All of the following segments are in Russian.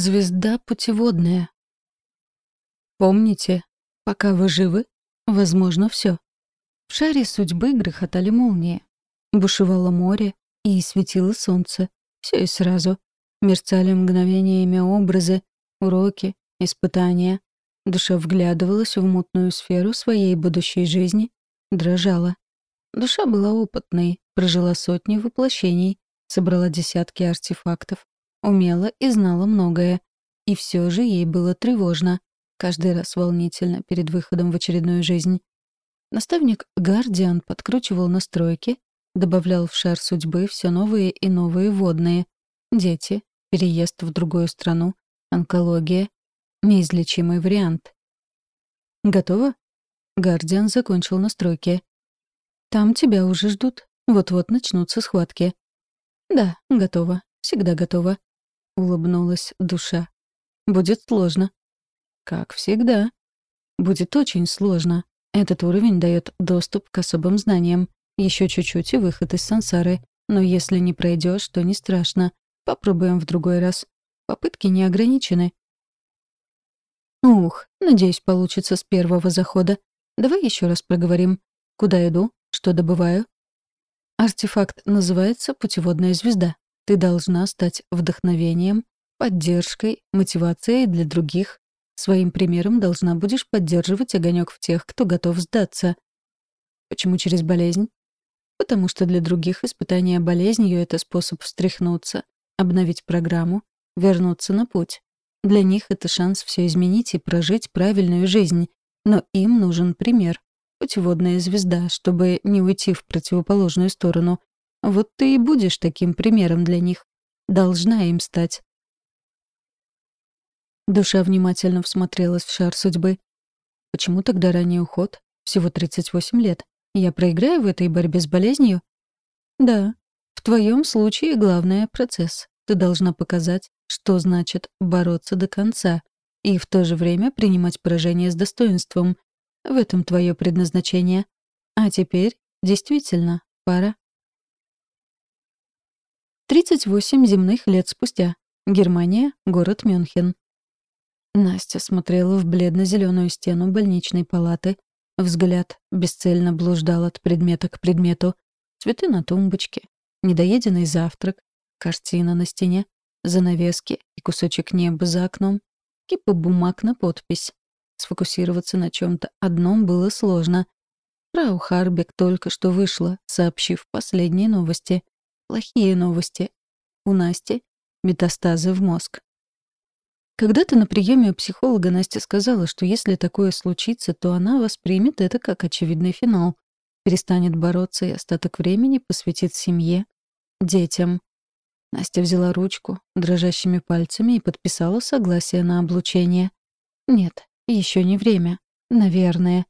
Звезда путеводная. Помните, пока вы живы, возможно все. В шаре судьбы грохотали молнии. Бушевало море и светило солнце. Все и сразу. Мерцали мгновениями образы, уроки, испытания. Душа вглядывалась в мутную сферу своей будущей жизни, дрожала. Душа была опытной, прожила сотни воплощений, собрала десятки артефактов, умела и знала многое. И все же ей было тревожно, каждый раз волнительно перед выходом в очередную жизнь. Наставник Гардиан подкручивал настройки, добавлял в шар судьбы все новые и новые водные. Дети, переезд в другую страну, онкология, неизлечимый вариант. «Готово?» Гардиан закончил настройки. «Там тебя уже ждут. Вот-вот начнутся схватки». «Да, готово. Всегда готово», — улыбнулась душа. «Будет сложно». «Как всегда». «Будет очень сложно. Этот уровень дает доступ к особым знаниям. Еще чуть-чуть и выход из сансары. Но если не пройдешь, то не страшно. Попробуем в другой раз. Попытки не ограничены. Ух, надеюсь, получится с первого захода. Давай еще раз проговорим. Куда иду? Что добываю? Артефакт называется «Путеводная звезда». Ты должна стать вдохновением, поддержкой, мотивацией для других. Своим примером должна будешь поддерживать огонек в тех, кто готов сдаться. Почему через болезнь? Потому что для других испытание болезнью — это способ встряхнуться, обновить программу, вернуться на путь. Для них это шанс все изменить и прожить правильную жизнь. Но им нужен пример. Путеводная звезда, чтобы не уйти в противоположную сторону. Вот ты и будешь таким примером для них. Должна им стать. Душа внимательно всмотрелась в шар судьбы. Почему тогда ранний уход? Всего 38 лет. Я проиграю в этой борьбе с болезнью? Да. В твоем случае главное — процесс. Ты должна показать, что значит бороться до конца, и в то же время принимать поражение с достоинством. В этом твое предназначение. А теперь, действительно, пора. 38 земных лет спустя. Германия, город Мюнхен. Настя смотрела в бледно-зеленую стену больничной палаты. Взгляд бесцельно блуждал от предмета к предмету. Цветы на тумбочке, недоеденный завтрак, картина на стене, занавески и кусочек неба за окном, кипа бумаг на подпись. Сфокусироваться на чем то одном было сложно. Фрау Харбек только что вышла, сообщив последние новости. Плохие новости. У Насти метастазы в мозг. Когда-то на приеме у психолога Настя сказала, что если такое случится, то она воспримет это как очевидный финал. Перестанет бороться и остаток времени посвятит семье, детям. Настя взяла ручку дрожащими пальцами и подписала согласие на облучение. Нет, еще не время. Наверное.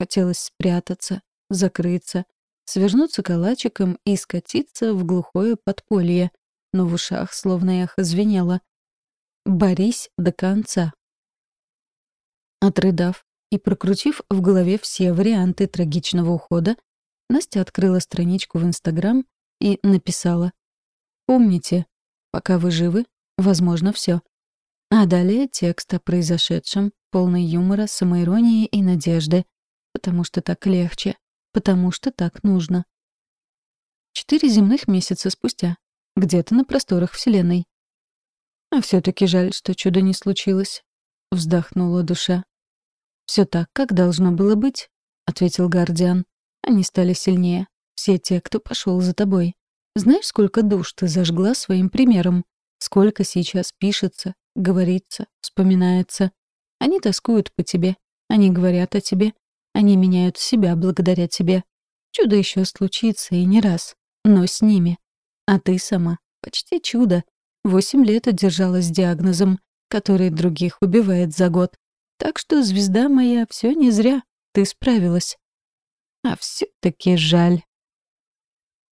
Хотелось спрятаться, закрыться, свернуться калачиком и скатиться в глухое подполье, но в ушах словно эхо звенело. «Борись до конца». Отрыдав и прокрутив в голове все варианты трагичного ухода, Настя открыла страничку в Инстаграм и написала Помните, пока вы живы, возможно все. А далее текст о произошедшем, полный юмора, самоиронии и надежды. Потому что так легче. Потому что так нужно. Четыре земных месяца спустя. Где-то на просторах Вселенной. А все таки жаль, что чудо не случилось. Вздохнула душа. Все так, как должно было быть», — ответил Гардиан. «Они стали сильнее. Все те, кто пошел за тобой. Знаешь, сколько душ ты зажгла своим примером? Сколько сейчас пишется, говорится, вспоминается? Они тоскуют по тебе, они говорят о тебе, они меняют себя благодаря тебе. Чудо еще случится и не раз, но с ними. А ты сама почти чудо. Восемь лет одержалась диагнозом, который других убивает за год. Так что, звезда моя, все не зря, ты справилась. А все таки жаль.